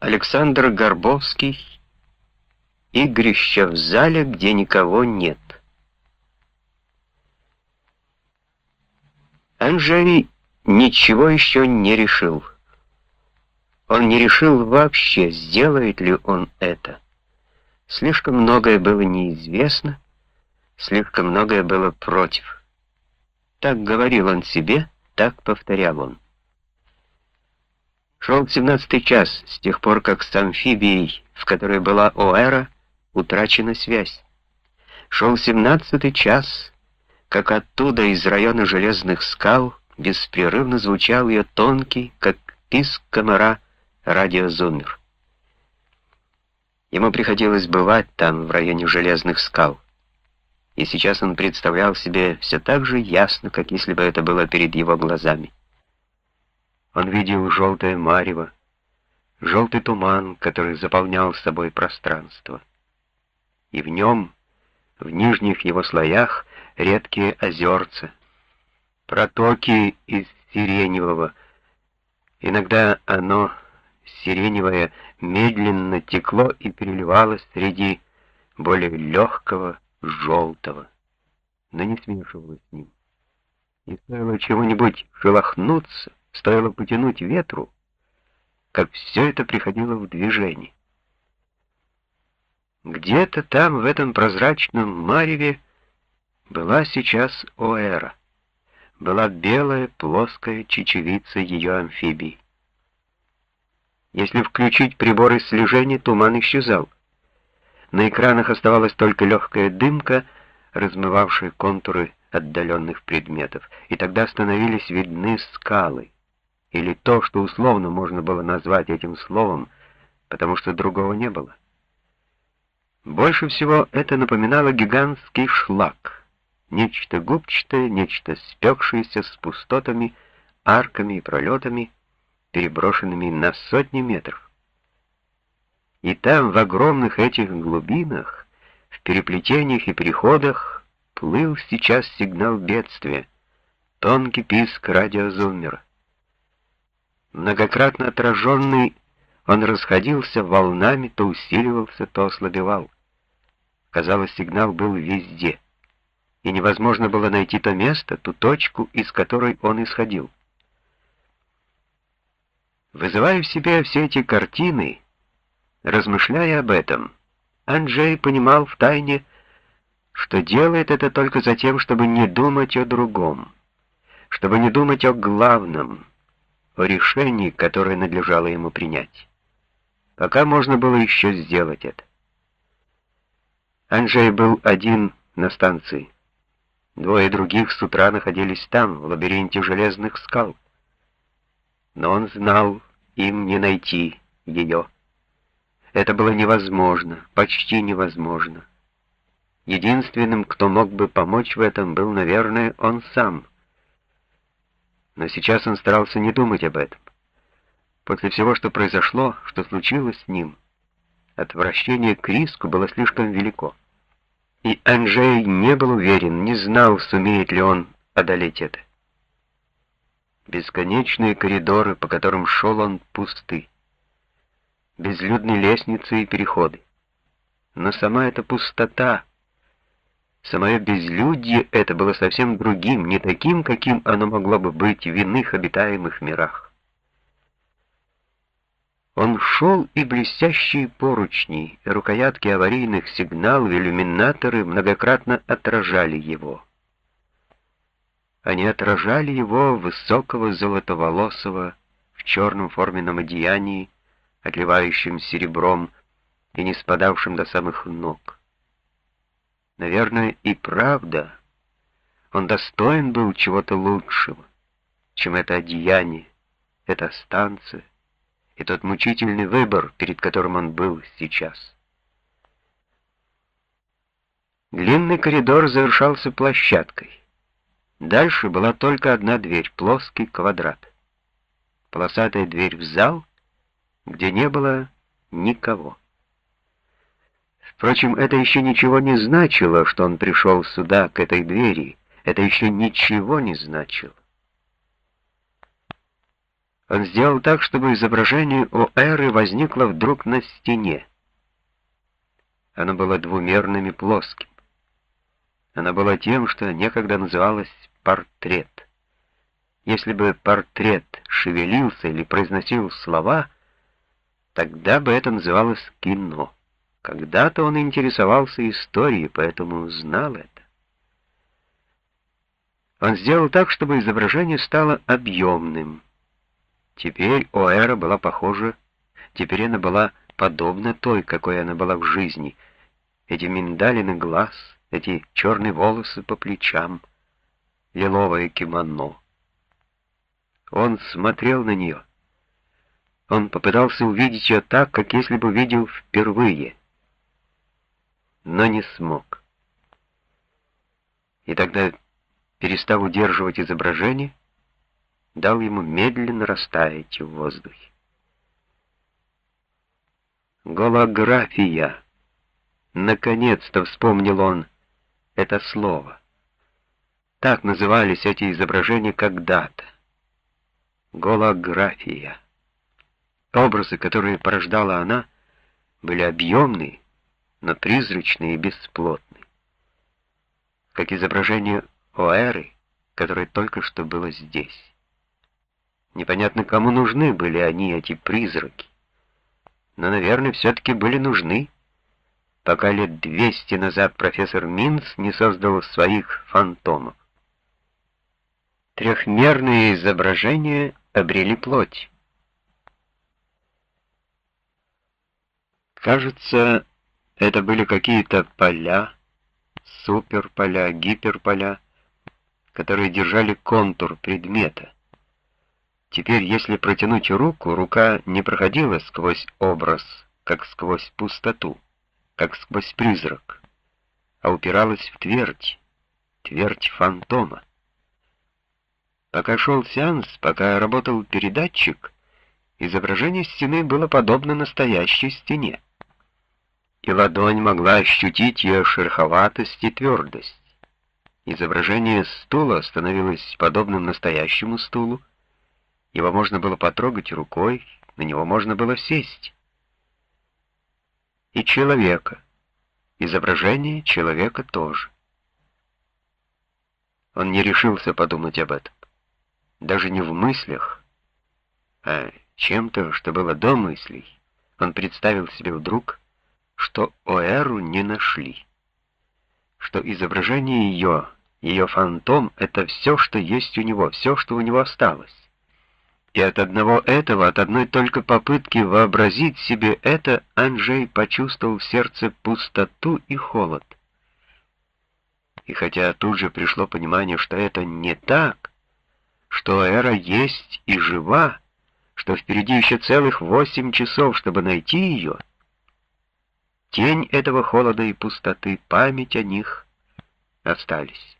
Александр Горбовский «Игрище в зале, где никого нет». Анжей ничего еще не решил. Он не решил вообще, сделает ли он это. Слишком многое было неизвестно, слишком многое было против. Так говорил он себе, так повторял он. Шел семнадцатый час с тех пор, как с амфибией, в которой была Оэра, утрачена связь. Шел семнадцатый час, как оттуда из района железных скал беспрерывно звучал ее тонкий, как писк комара, радиозуммер. Ему приходилось бывать там, в районе железных скал. И сейчас он представлял себе все так же ясно, как если бы это было перед его глазами. Он видел желтое марево, желтый туман, который заполнял собой пространство. И в нем, в нижних его слоях, редкие озерца, протоки из сиреневого. Иногда оно, сиреневое, медленно текло и переливалось среди более легкого желтого, но не смешивалось с ним. И стоило чего-нибудь шелохнуться, Стоило потянуть ветру, как все это приходило в движение. Где-то там, в этом прозрачном мареве, была сейчас Оэра. Была белая плоская чечевица ее амфибии. Если включить приборы слежения, туман исчезал. На экранах оставалась только легкая дымка, размывавшая контуры отдаленных предметов, и тогда становились видны скалы или то, что условно можно было назвать этим словом, потому что другого не было. Больше всего это напоминало гигантский шлак, нечто губчатое, нечто спекшееся с пустотами, арками и пролетами, переброшенными на сотни метров. И там, в огромных этих глубинах, в переплетениях и переходах, плыл сейчас сигнал бедствия, тонкий писк радиозуммера. Многократно отраженный, он расходился волнами, то усиливался, то ослабевал. Казалось, сигнал был везде, и невозможно было найти то место, ту точку, из которой он исходил. Вызывая в себе все эти картины, размышляя об этом, Анджей понимал втайне, что делает это только за тем, чтобы не думать о другом, чтобы не думать о главном, о решении, которое надлежало ему принять. Пока можно было еще сделать это. Анджей был один на станции. Двое других с утра находились там, в лабиринте железных скал. Но он знал, им не найти ее. Это было невозможно, почти невозможно. Единственным, кто мог бы помочь в этом, был, наверное, он сам — но сейчас он старался не думать об этом. После всего, что произошло, что случилось с ним, отвращение к риску было слишком велико. И Анжей не был уверен, не знал, сумеет ли он одолеть это. Бесконечные коридоры, по которым шел он, пусты. Безлюдные лестницы и переходы. Но сама эта пустота Самое безлюдье это было совсем другим, не таким, каким оно могло бы быть в иных обитаемых мирах. Он шел, и блестящие поручни, рукоятки аварийных сигналов, иллюминаторы многократно отражали его. Они отражали его высокого золотоволосого в черном форменном одеянии, отливающем серебром и не спадавшим до самых ног. Наверное, и правда, он достоин был чего-то лучшего, чем это одеяние, эта станция и тот мучительный выбор, перед которым он был сейчас. Длинный коридор завершался площадкой. Дальше была только одна дверь, плоский квадрат. Полосатая дверь в зал, где не было никого. Впрочем, это еще ничего не значило, что он пришел сюда, к этой двери. Это еще ничего не значило. Он сделал так, чтобы изображение у Эры возникло вдруг на стене. Оно было двумерным и плоским. Оно было тем, что некогда называлось портрет. Если бы портрет шевелился или произносил слова, тогда бы это называлось кино. Когда-то он интересовался историей, поэтому знал это. Он сделал так, чтобы изображение стало объемным. Теперь Оэра была похожа, теперь она была подобна той, какой она была в жизни. Эти миндалины глаз, эти черные волосы по плечам, лиловое кимоно. Он смотрел на нее. Он попытался увидеть ее так, как если бы видел впервые, но не смог. И тогда перестав удерживать изображение, дал ему медленно растаять в воздухе. Голография. Наконец-то вспомнил он это слово. Так назывались эти изображения когда-то. Голография. Образы, которые порождала она, были объемные, но призрачные и бесплотные. Как изображение Оэры, которое только что было здесь. Непонятно, кому нужны были они, эти призраки. Но, наверное, все-таки были нужны, пока лет двести назад профессор Минц не создал своих фантомов. Трехмерные изображения обрели плоть. Кажется, это были какие-то поля, суперполя, гиперполя, которые держали контур предмета. Теперь, если протянуть руку, рука не проходила сквозь образ, как сквозь пустоту, как сквозь призрак, а упиралась в твердь, твердь фантома. Пока шел сеанс, пока работал передатчик, изображение стены было подобно настоящей стене. И ладонь могла ощутить ее шероховатость и твердость. Изображение стула становилось подобным настоящему стулу. Его можно было потрогать рукой, на него можно было сесть. И человека. Изображение человека тоже. Он не решился подумать об этом. Даже не в мыслях, а чем-то, что было до мыслей. Он представил себе вдруг, что Оэру не нашли, что изображение ее ее фантом — это все, что есть у него, все, что у него осталось. И от одного этого, от одной только попытки вообразить себе это, Анджей почувствовал в сердце пустоту и холод. И хотя тут же пришло понимание, что это не так, что Эра есть и жива, что впереди еще целых восемь часов, чтобы найти ее, тень этого холода и пустоты, память о них остались.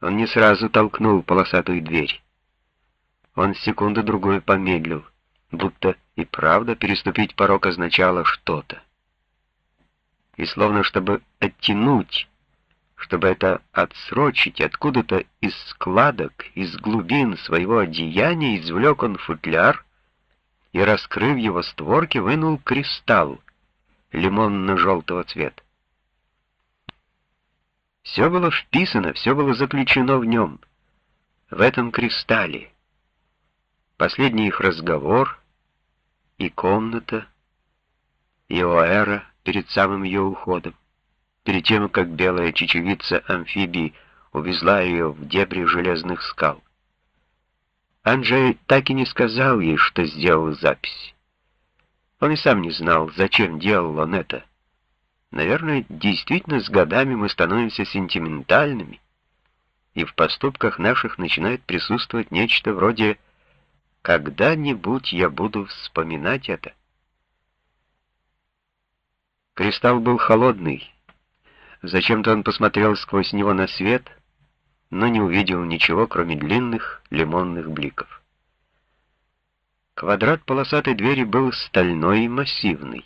Он не сразу толкнул полосатую дверь. Он секунду-другой помедлил, будто и правда переступить порог означало что-то. И словно чтобы оттянуть, чтобы это отсрочить, откуда-то из складок, из глубин своего одеяния извлек он футляр и, раскрыв его створки, вынул кристалл лимонно-желтого цвета. Все было вписано, все было заключено в нем, в этом кристалле. Последний их разговор и комната, и Оэра перед самым ее уходом, перед тем, как белая чечевица амфибии увезла ее в дебри железных скал. Анджей так и не сказал ей, что сделал запись. Он и сам не знал, зачем делал он это. Наверное, действительно с годами мы становимся сентиментальными, и в поступках наших начинает присутствовать нечто вроде «когда-нибудь я буду вспоминать это». Кристалл был холодный. Зачем-то он посмотрел сквозь него на свет, но не увидел ничего, кроме длинных лимонных бликов. Квадрат полосатой двери был стальной и массивный.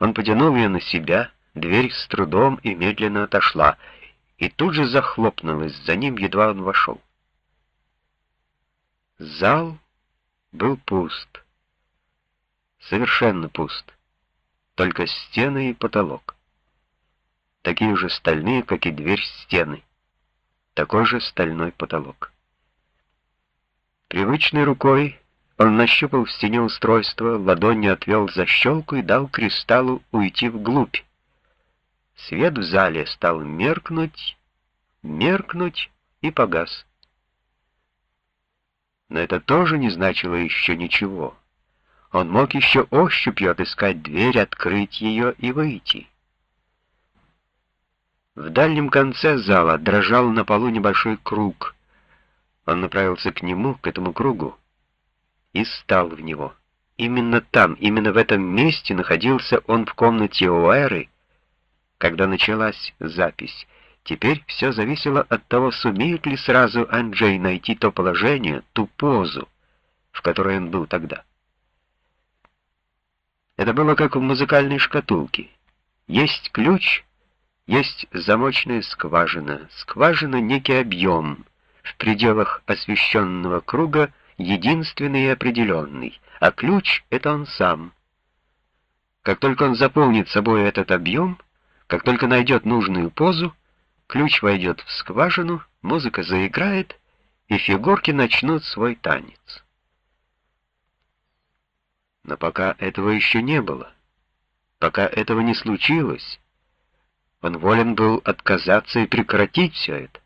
Он потянул ее на себя, дверь с трудом и медленно отошла, и тут же захлопнулась за ним, едва он вошел. Зал был пуст. Совершенно пуст. Только стены и потолок. Такие же стальные, как и дверь стены. Такой же стальной потолок. Привычной рукой он нащупал в стене устройство, ладонью отвел защелку и дал кристаллу уйти вглубь. Свет в зале стал меркнуть, меркнуть и погас. Но это тоже не значило еще ничего. Он мог еще ощупью отыскать дверь, открыть ее и выйти. В дальнем конце зала дрожал на полу небольшой круг. Он направился к нему, к этому кругу, и стал в него. Именно там, именно в этом месте находился он в комнате Уэры, когда началась запись. Теперь все зависело от того, сумеет ли сразу Анджей найти то положение, ту позу, в которой он был тогда. Это было как в музыкальной шкатулке. Есть ключ, есть замочная скважина. Скважина — некий объем, в пределах освещенного круга единственный и определенный, а ключ — это он сам. Как только он заполнит собой этот объем, как только найдет нужную позу, Ключ войдет в скважину, музыка заиграет, и фигурки начнут свой танец. Но пока этого еще не было, пока этого не случилось, он волен был отказаться и прекратить все это.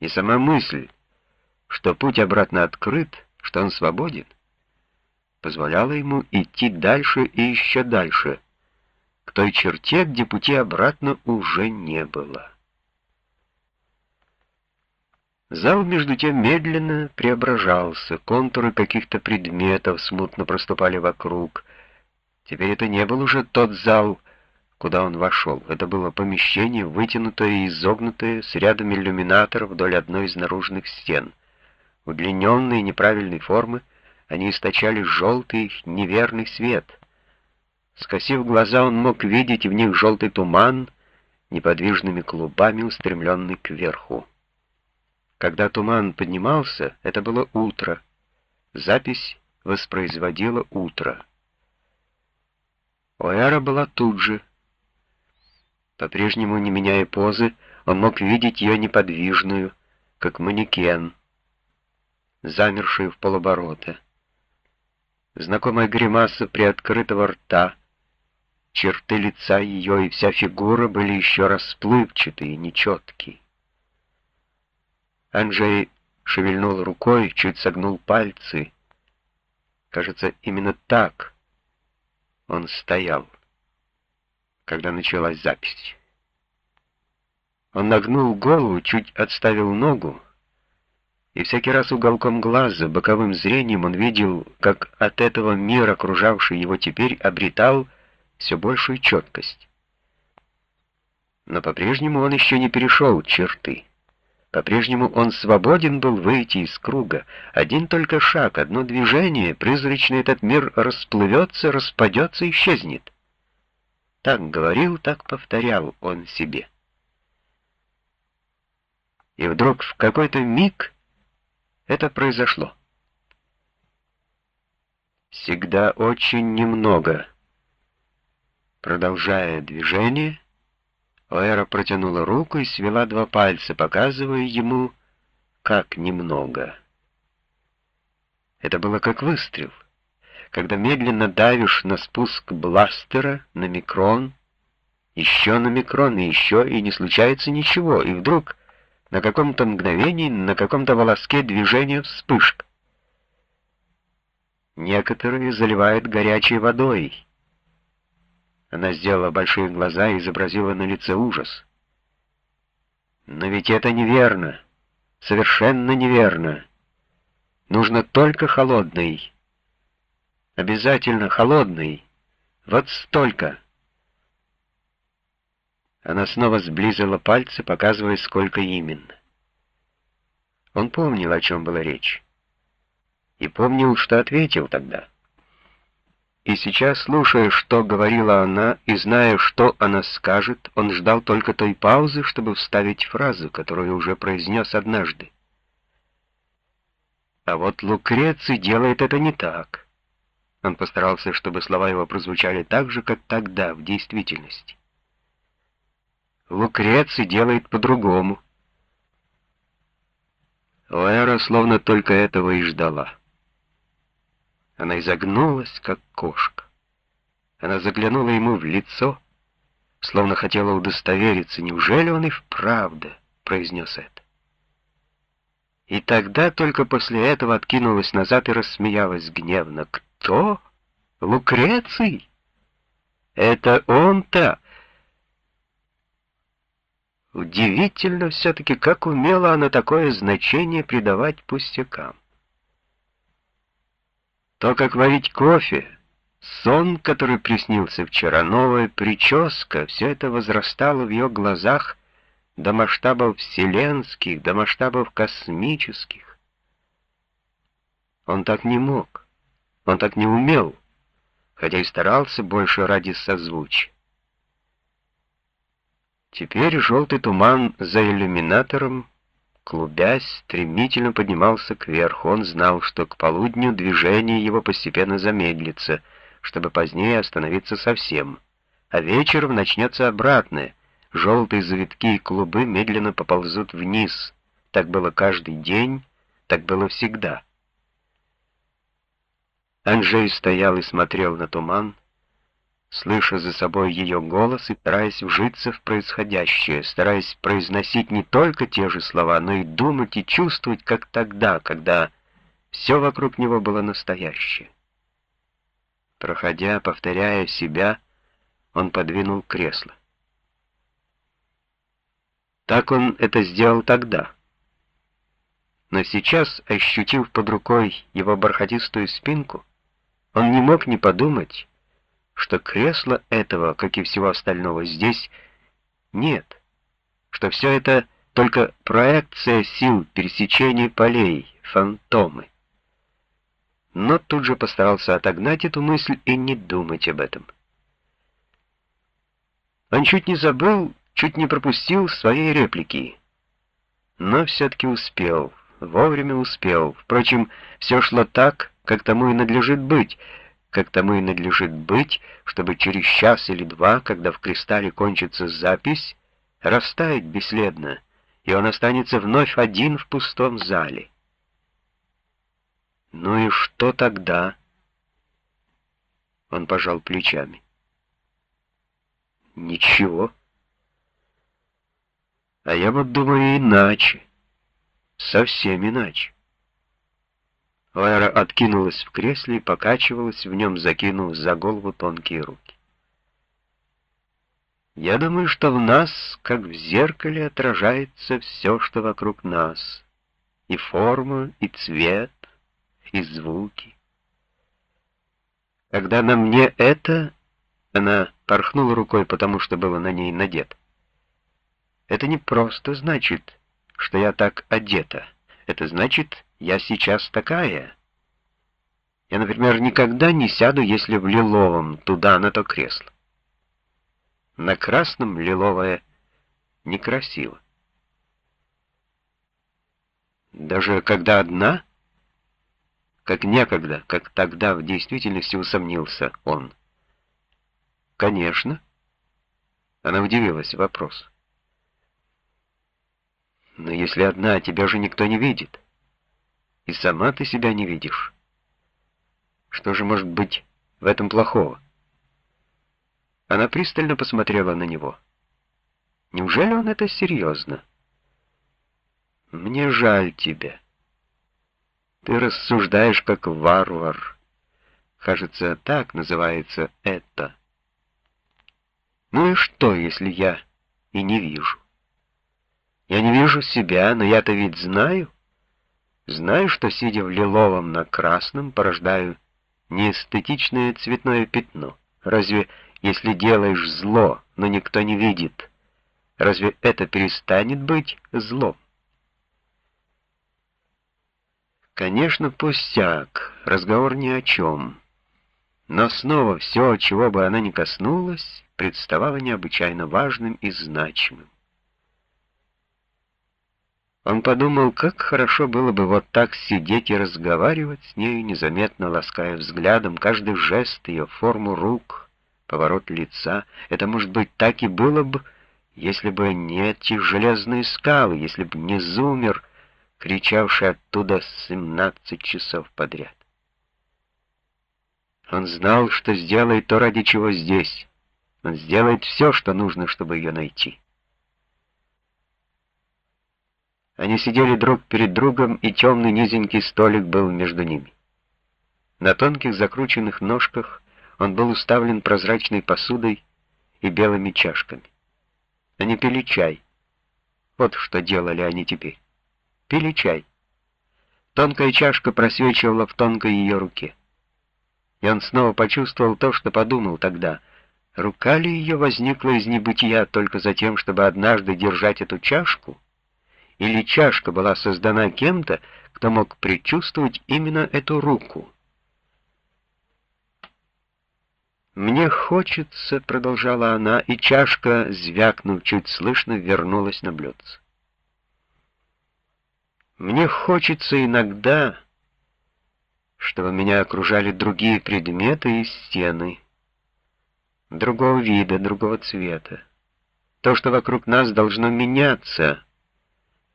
И сама мысль, что путь обратно открыт, что он свободен, позволяла ему идти дальше и еще дальше — к той черте, где пути обратно уже не было. Зал, между тем, медленно преображался, контуры каких-то предметов смутно проступали вокруг. Теперь это не был уже тот зал, куда он вошел. Это было помещение, вытянутое и изогнутое, с рядом иллюминаторов вдоль одной из наружных стен. Удлиненные неправильной формы, они источали желтый неверный свет. Скосив глаза, он мог видеть в них желтый туман, неподвижными клубами, устремленный кверху. Когда туман поднимался, это было утро. Запись воспроизводила утро. Оэра была тут же. По-прежнему, не меняя позы, он мог видеть ее неподвижную, как манекен, замершую в полоборота. Знакомая гримаса приоткрытого рта — Черты лица ее и вся фигура были еще расплывчатые, нечеткие. Анджей шевельнул рукой, чуть согнул пальцы. Кажется, именно так он стоял, когда началась запись. Он нагнул голову, чуть отставил ногу, и всякий раз уголком глаза, боковым зрением он видел, как от этого мир, окружавший его теперь, обретал все большую четкость. Но по-прежнему он еще не перешел черты. По-прежнему он свободен был выйти из круга. Один только шаг, одно движение, призрачный этот мир расплывется, распадется, исчезнет. Так говорил, так повторял он себе. И вдруг в какой-то миг это произошло. Всегда очень немного Продолжая движение, Оэра протянула руку и свела два пальца, показывая ему, как немного. Это было как выстрел. Когда медленно давишь на спуск бластера, на микрон, еще на микрон, и еще, и не случается ничего, и вдруг на каком-то мгновении, на каком-то волоске движения вспышка. Некоторые заливают горячей водой, она сделала большие глаза и изобразила на лице ужас. «Но ведь это неверно. Совершенно неверно. Нужно только холодный. Обязательно холодный. Вот столько». Она снова сблизила пальцы, показывая, сколько именно. Он помнил, о чем была речь. И помнил, что ответил тогда. И сейчас, слушая, что говорила она, и зная, что она скажет, он ждал только той паузы, чтобы вставить фразу, которую уже произнес однажды. А вот Лукреций делает это не так. Он постарался, чтобы слова его прозвучали так же, как тогда, в действительности. Лукреций делает по-другому. Лера словно только этого и ждала. Она изогнулась, как кошка. Она заглянула ему в лицо, словно хотела удостовериться, неужели он и вправду произнес это. И тогда только после этого откинулась назад и рассмеялась гневно. «Кто? Лукреций? Это он-то!» Удивительно все-таки, как умела она такое значение придавать пустякам. То, как варить кофе, сон, который приснился вчера, новая прическа, все это возрастало в ее глазах до масштабов вселенских, до масштабов космических. Он так не мог, он так не умел, хотя и старался больше ради созвучия. Теперь желтый туман за иллюминатором, клубясь, стремительно поднимался кверху. Он знал, что к полудню движение его постепенно замедлится, чтобы позднее остановиться совсем. А вечером начнется обратное. Желтые завитки и клубы медленно поползут вниз. Так было каждый день, так было всегда. Анжей стоял и смотрел на туман, слыша за собой ее голос и стараясь вжиться в происходящее, стараясь произносить не только те же слова, но и думать и чувствовать, как тогда, когда все вокруг него было настоящее. Проходя, повторяя себя, он подвинул кресло. Так он это сделал тогда. Но сейчас, ощутив под рукой его бархатистую спинку, он не мог не подумать, что кресла этого, как и всего остального здесь, нет, что все это только проекция сил пересечения полей, фантомы. Но тут же постарался отогнать эту мысль и не думать об этом. Он чуть не забыл, чуть не пропустил своей реплики, но все-таки успел, вовремя успел. Впрочем, все шло так, как тому и надлежит быть — как тому и надлежит быть, чтобы через час или два, когда в кристалле кончится запись, растает бесследно, и он останется вновь один в пустом зале. Ну и что тогда? Он пожал плечами. Ничего. А я вот думаю иначе. Совсем иначе. Лайра откинулась в кресле и покачивалась в нем, закинув за голову тонкие руки. Я думаю, что в нас, как в зеркале, отражается все, что вокруг нас. И форма, и цвет, и звуки. Когда на мне это, она порхнула рукой, потому что было на ней надет. Это не просто значит, что я так одета. Это значит, я сейчас такая. Я, например, никогда не сяду, если в лиловом, туда, на то кресло. На красном лиловое некрасиво. Даже когда одна, как некогда, как тогда в действительности усомнился он. Конечно. Она удивилась вопрос. Но если одна, тебя же никто не видит и сама ты себя не видишь. Что же может быть в этом плохого? Она пристально посмотрела на него. Неужели он это серьезно? Мне жаль тебя. Ты рассуждаешь как варвар. Кажется, так называется это. Ну и что, если я и не вижу? Я не вижу себя, но я-то ведь знаю. Знаю, что, сидя в лиловом на красном, порождаю неэстетичное цветное пятно. Разве, если делаешь зло, но никто не видит, разве это перестанет быть злом? Конечно, пустяк, разговор ни о чем. Но снова все, чего бы она ни коснулась, представало необычайно важным и значимым. Он подумал, как хорошо было бы вот так сидеть и разговаривать с нею, незаметно лаская взглядом каждый жест ее, форму рук, поворот лица. Это, может быть, так и было бы, если бы не эти железные скалы, если бы не зумер, кричавший оттуда семнадцать часов подряд. Он знал, что сделает то, ради чего здесь. Он сделает все, что нужно, чтобы ее найти. Они сидели друг перед другом, и темный низенький столик был между ними. На тонких закрученных ножках он был уставлен прозрачной посудой и белыми чашками. Они пили чай. Вот что делали они теперь. Пили чай. Тонкая чашка просвечивала в тонкой ее руке. И он снова почувствовал то, что подумал тогда. Рука ли ее возникла из небытия только за тем, чтобы однажды держать эту чашку? Или чашка была создана кем-то, кто мог предчувствовать именно эту руку. «Мне хочется», — продолжала она, и чашка, звякнув чуть слышно, вернулась на блюдце. «Мне хочется иногда, чтобы меня окружали другие предметы и стены, другого вида, другого цвета. То, что вокруг нас должно меняться»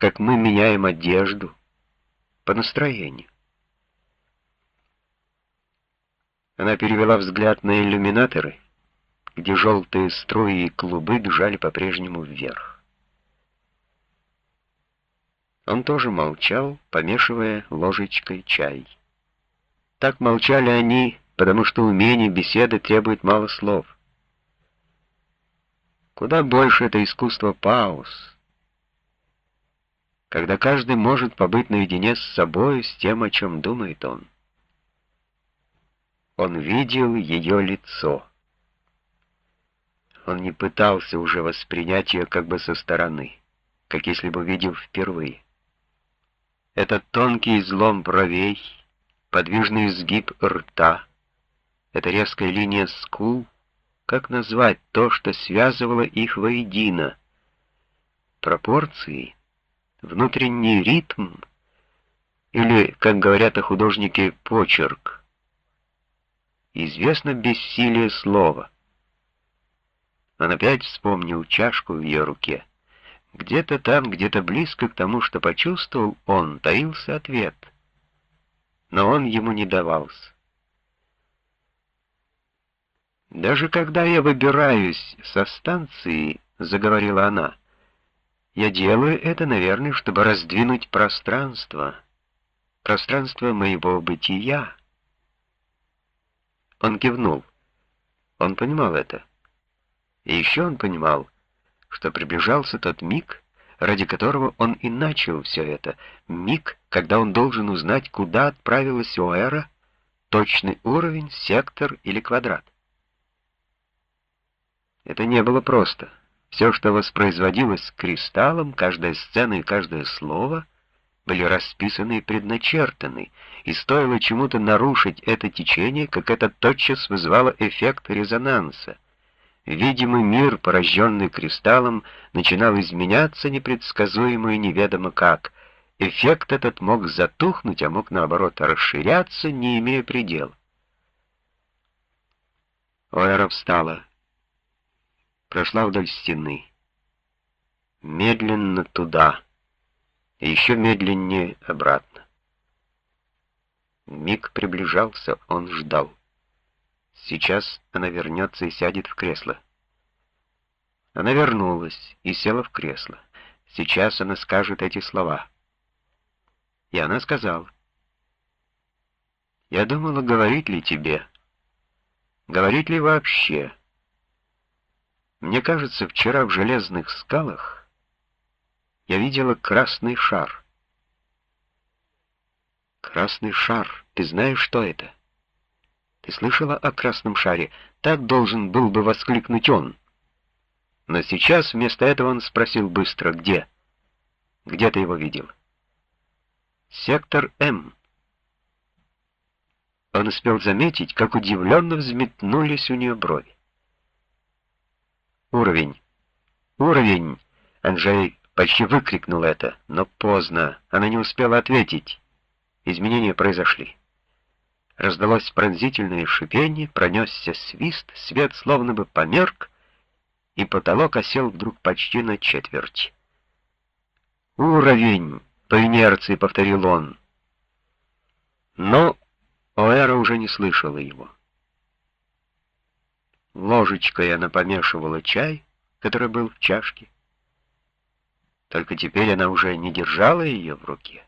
как мы меняем одежду по настроению. Она перевела взгляд на иллюминаторы, где желтые струи и клубы бежали по-прежнему вверх. Он тоже молчал, помешивая ложечкой чай. Так молчали они, потому что умение беседы требует мало слов. Куда больше это искусство пауз, когда каждый может побыть наедине с собой, с тем, о чем думает он. Он видел ее лицо. Он не пытался уже воспринять ее как бы со стороны, как если бы видел впервые. Этот тонкий излом бровей, подвижный изгиб рта, эта резкая линия скул, как назвать то, что связывало их воедино? Пропорции — внутренний ритм или, как говорят о художнике, почерк. Известно бессилие слова. Он опять вспомнил чашку в ее руке. Где-то там, где-то близко к тому, что почувствовал он, таился ответ. Но он ему не давался. «Даже когда я выбираюсь со станции, — заговорила она, — я делаю это, наверное, чтобы раздвинуть пространство, пространство моего бытия. Он кивнул. Он понимал это. И еще он понимал, что приближался тот миг, ради которого он и начал все это, миг, когда он должен узнать, куда отправилась Оэра, точный уровень, сектор или квадрат. Это не было просто. Все, что воспроизводилось кристаллом, каждая сцена и каждое слово были расписаны и предначертаны, и стоило чему-то нарушить это течение, как это тотчас вызвало эффект резонанса. Видимый мир, порожденный кристаллом, начинал изменяться непредсказуемо и неведомо как. Эффект этот мог затухнуть, а мог, наоборот, расширяться, не имея предела. Оэра встала прошла вдоль стены. Медленно туда, и еще медленнее обратно. Миг приближался, он ждал. Сейчас она вернется и сядет в кресло. Она вернулась и села в кресло. Сейчас она скажет эти слова. И она сказала. «Я думала, говорить ли тебе? Говорить ли вообще?» Мне кажется, вчера в железных скалах я видела красный шар. Красный шар. Ты знаешь, что это? Ты слышала о красном шаре? Так должен был бы воскликнуть он. Но сейчас вместо этого он спросил быстро, где? Где ты его видел? Сектор М. Он успел заметить, как удивленно взметнулись у нее брови. Уровень. Уровень. Анджей почти выкрикнул это, но поздно, она не успела ответить. Изменения произошли. Раздалось пронзительное шипение, пронесся свист, свет словно бы померк, и потолок осел вдруг почти на четверть. «Уровень!» — по инерции повторил он. Но Оэра уже не слышала его. Ложечкой она помешивала чай, который был в чашке. Только теперь она уже не держала ее в руке.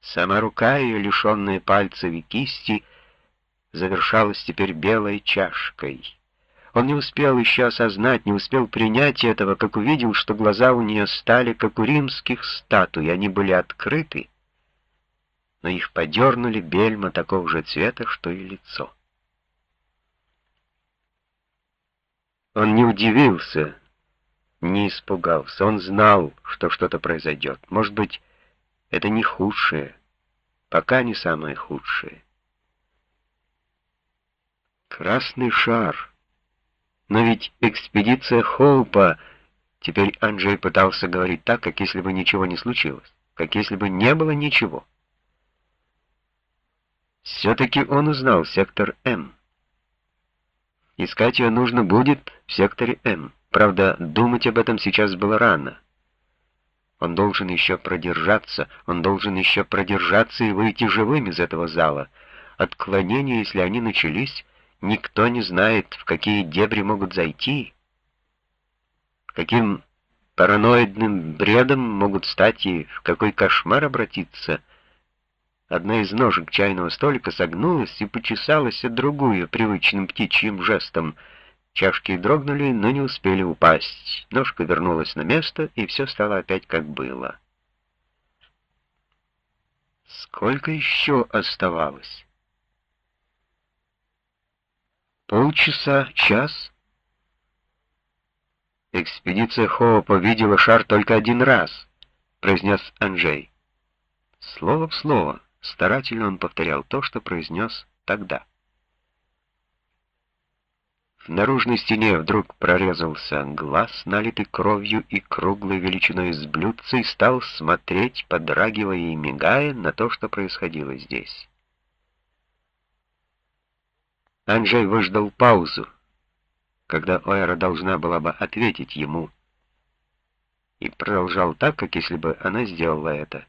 Сама рука ее, лишенная пальцев и кисти, завершалась теперь белой чашкой. Он не успел еще осознать, не успел принять этого, как увидел, что глаза у нее стали, как у римских статуй, они были открыты, но их подернули бельма такого же цвета, что и лицо. Он не удивился, не испугался, он знал, что что-то произойдет. Может быть, это не худшее, пока не самое худшее. Красный шар. Но ведь экспедиция Хоупа... Теперь Анджей пытался говорить так, как если бы ничего не случилось, как если бы не было ничего. Все-таки он узнал сектор М. Искать ее нужно будет в секторе М. Правда, думать об этом сейчас было рано. Он должен еще продержаться, он должен еще продержаться и выйти живым из этого зала. Отклонения, если они начались, никто не знает, в какие дебри могут зайти. Каким параноидным бредом могут стать и в какой кошмар обратиться. Одна из ножек чайного столика согнулась и почесалась от другую привычным птичьим жестом — Чашки дрогнули, но не успели упасть. Ножка вернулась на место, и все стало опять как было. Сколько еще оставалось? Полчаса, час? Экспедиция Хоупа видела шар только один раз, произнес Анджей. Слово в слово, старательно он повторял то, что произнес тогда. В наружной стене вдруг прорезался глаз, налитый кровью и круглой величиной с блюдца, и стал смотреть, подрагивая и мигая, на то, что происходило здесь. Анджей выждал паузу, когда Оэра должна была бы ответить ему, и продолжал так, как если бы она сделала это.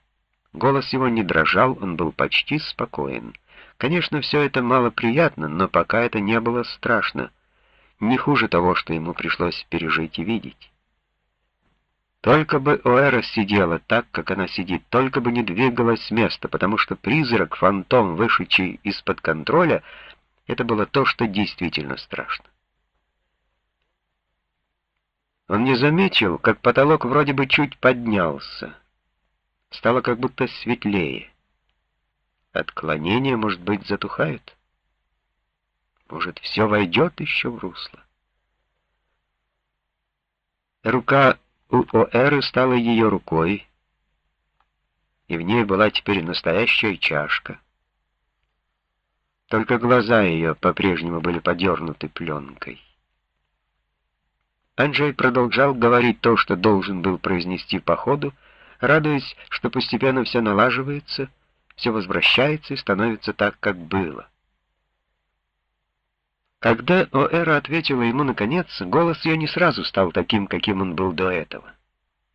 Голос его не дрожал, он был почти спокоен. Конечно, все это малоприятно, но пока это не было страшно не хуже того, что ему пришлось пережить и видеть. Только бы Оэра сидела так, как она сидит, только бы не двигалась с места, потому что призрак, фантом, вышедший из-под контроля, это было то, что действительно страшно. Он не заметил, как потолок вроде бы чуть поднялся. Стало как будто светлее. Отклонения, может быть, затухают. Может, все войдет еще в русло? Рука у Оэры стала ее рукой, и в ней была теперь настоящая чашка. Только глаза ее по-прежнему были подернуты пленкой. Анджей продолжал говорить то, что должен был произнести по ходу, радуясь, что постепенно все налаживается, все возвращается и становится так, как было. Когда Оэра ответила ему наконец, голос ее не сразу стал таким, каким он был до этого.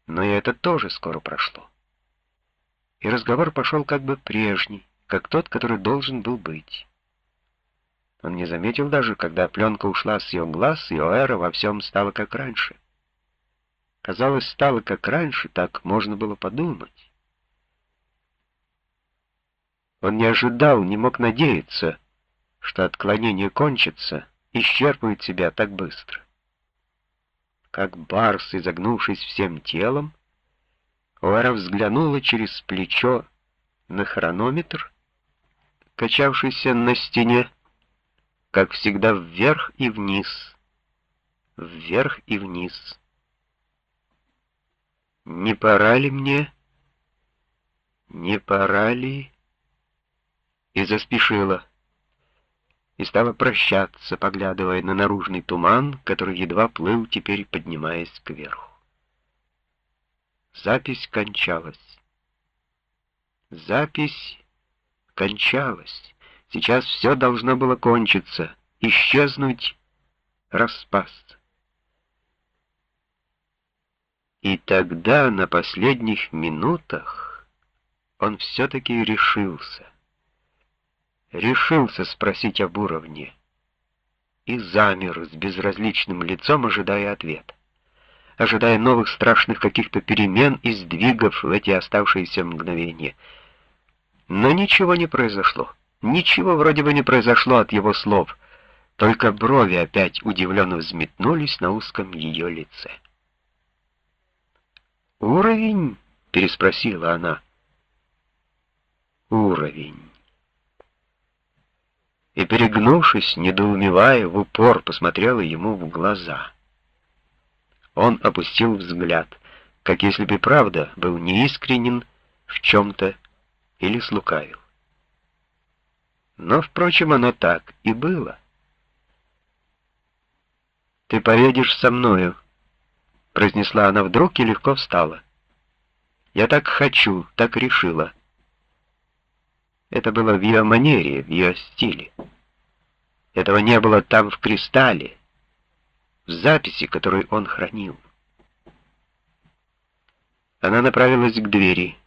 Но и это тоже скоро прошло. И разговор пошел как бы прежний, как тот, который должен был быть. Он не заметил даже, когда пленка ушла с ее глаз, и Оэра во всем стало как раньше. Казалось, стало как раньше, так можно было подумать. Он не ожидал, не мог надеяться, что отклонение кончится, исчерпывает себя так быстро. Как барс, изогнувшись всем телом, Оэра взглянула через плечо на хронометр, качавшийся на стене, как всегда вверх и вниз, вверх и вниз. Не пора ли мне? Не пора ли? И заспешила и стала прощаться, поглядывая на наружный туман, который едва плыл теперь, поднимаясь кверху. Запись кончалась. Запись кончалась. Сейчас все должно было кончиться, исчезнуть, распасться. И тогда, на последних минутах, он все-таки решился. Решился спросить об уровне. И замер с безразличным лицом, ожидая ответа. Ожидая новых страшных каких-то перемен и сдвигов в эти оставшиеся мгновения. Но ничего не произошло. Ничего вроде бы не произошло от его слов. Только брови опять удивленно взметнулись на узком ее лице. «Уровень?» — переспросила она. «Уровень». И, перегнувшись, недоумевая, в упор посмотрела ему в глаза. Он опустил взгляд, как если бы правда был неискренен в чем-то или слукавил. Но, впрочем, оно так и было. «Ты поедешь со мною», произнесла она вдруг и легко встала. «Я так хочу, так решила». Это было в ее манере, в ее стиле. Этого не было там в кристалле, в записи, которую он хранил. Она направилась к двери.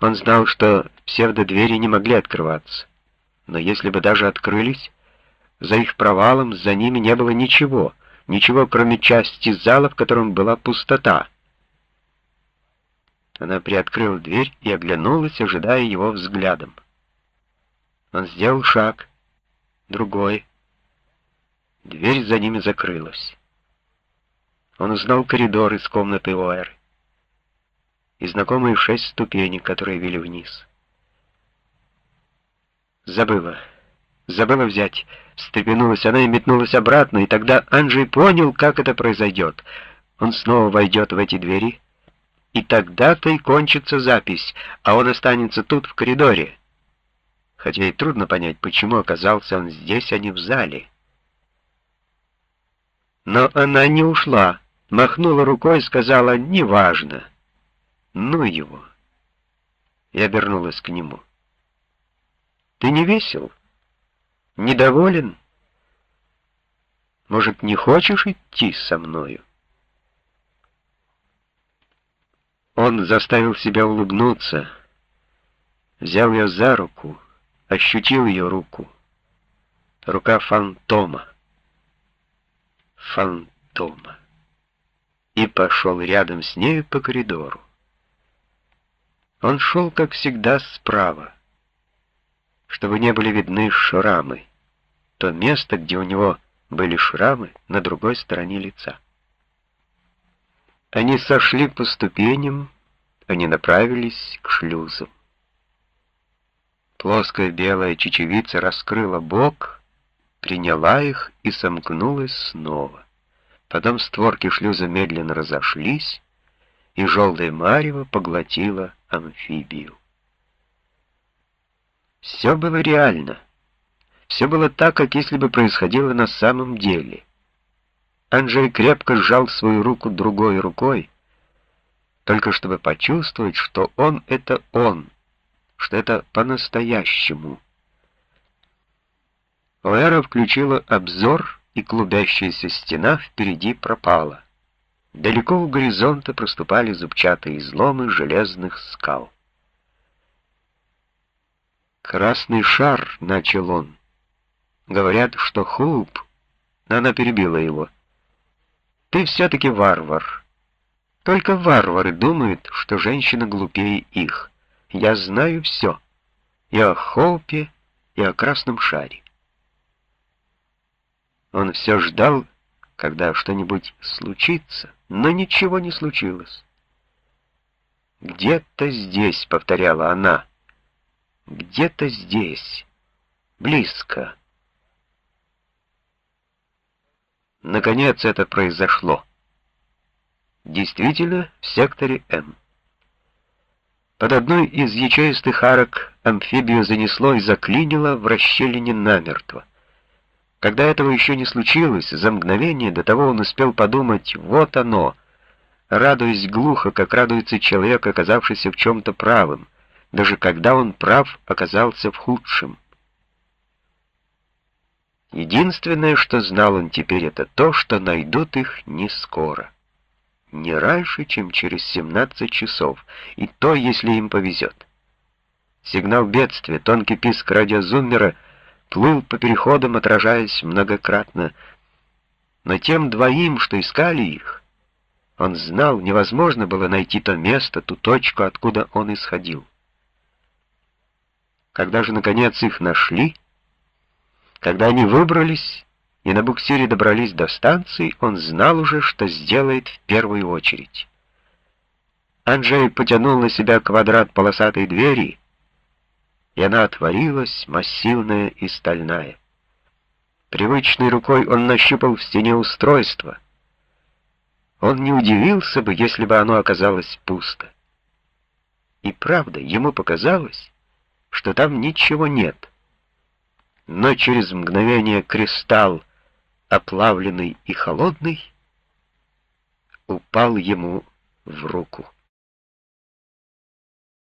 Он знал, что псевдодвери не могли открываться. Но если бы даже открылись, за их провалом за ними не было ничего — ничего, кроме части зала, в котором была пустота. Она приоткрыла дверь и оглянулась, ожидая его взглядом. Он сделал шаг, другой. Дверь за ними закрылась. Он узнал коридор из комнаты Оэр и знакомые шесть ступенек, которые вели вниз. Забыла. Забыла взять. Встрепенулась она и метнулась обратно, и тогда Анджей понял, как это произойдет. Он снова войдет в эти двери, и тогда-то и кончится запись, а он останется тут, в коридоре. Хотя и трудно понять, почему оказался он здесь, а не в зале. Но она не ушла, махнула рукой и сказала «неважно». «Ну его». Я обернулась к нему. «Ты не весел?» Недоволен? Может, не хочешь идти со мною? Он заставил себя улыбнуться, взял ее за руку, ощутил ее руку. Рука фантома. Фантома. И пошел рядом с нею по коридору. Он шел, как всегда, справа чтобы не были видны шрамы. То место, где у него были шрамы, на другой стороне лица. Они сошли по ступеням, они направились к шлюзу. Плоская белая чечевица раскрыла бок, приняла их и сомкнулась снова. Потом створки шлюза медленно разошлись, и желтое марево поглотило амфибию. Все было реально. Все было так, как если бы происходило на самом деле. Анджей крепко сжал свою руку другой рукой, только чтобы почувствовать, что он — это он, что это по-настоящему. Оэра включила обзор, и клубящаяся стена впереди пропала. Далеко у горизонта проступали зубчатые изломы железных скал. «Красный шар», — начал он. «Говорят, что Хоуп...» Она перебила его. «Ты все-таки варвар. Только варвары думают, что женщина глупее их. Я знаю все. И о Хоупе, и о красном шаре». Он все ждал, когда что-нибудь случится, но ничего не случилось. «Где-то здесь», — повторяла она, — где-то здесь, близко. Наконец это произошло. Действительно, в секторе М. Под одной из ячеистых арок амфибию занесло и заклинило в расщелине намертво. Когда этого еще не случилось, за мгновение до того он успел подумать «вот оно», радуясь глухо, как радуется человек, оказавшийся в чем-то правым, даже когда он прав оказался в худшем. Единственное, что знал он теперь, это то, что найдут их не скоро. Не раньше, чем через 17 часов, и то, если им повезет. Сигнал бедствия, тонкий писк радиозуммера плыл по переходам, отражаясь многократно. Но тем двоим, что искали их, он знал, невозможно было найти то место, ту точку, откуда он исходил. Когда же, наконец, их нашли, когда они выбрались и на буксире добрались до станции, он знал уже, что сделает в первую очередь. Анджей потянул на себя квадрат полосатой двери, и она отворилась, массивная и стальная. Привычной рукой он нащупал в стене устройство. Он не удивился бы, если бы оно оказалось пусто. И правда, ему показалось, что там ничего нет. Но через мгновение кристалл, оплавленный и холодный, упал ему в руку.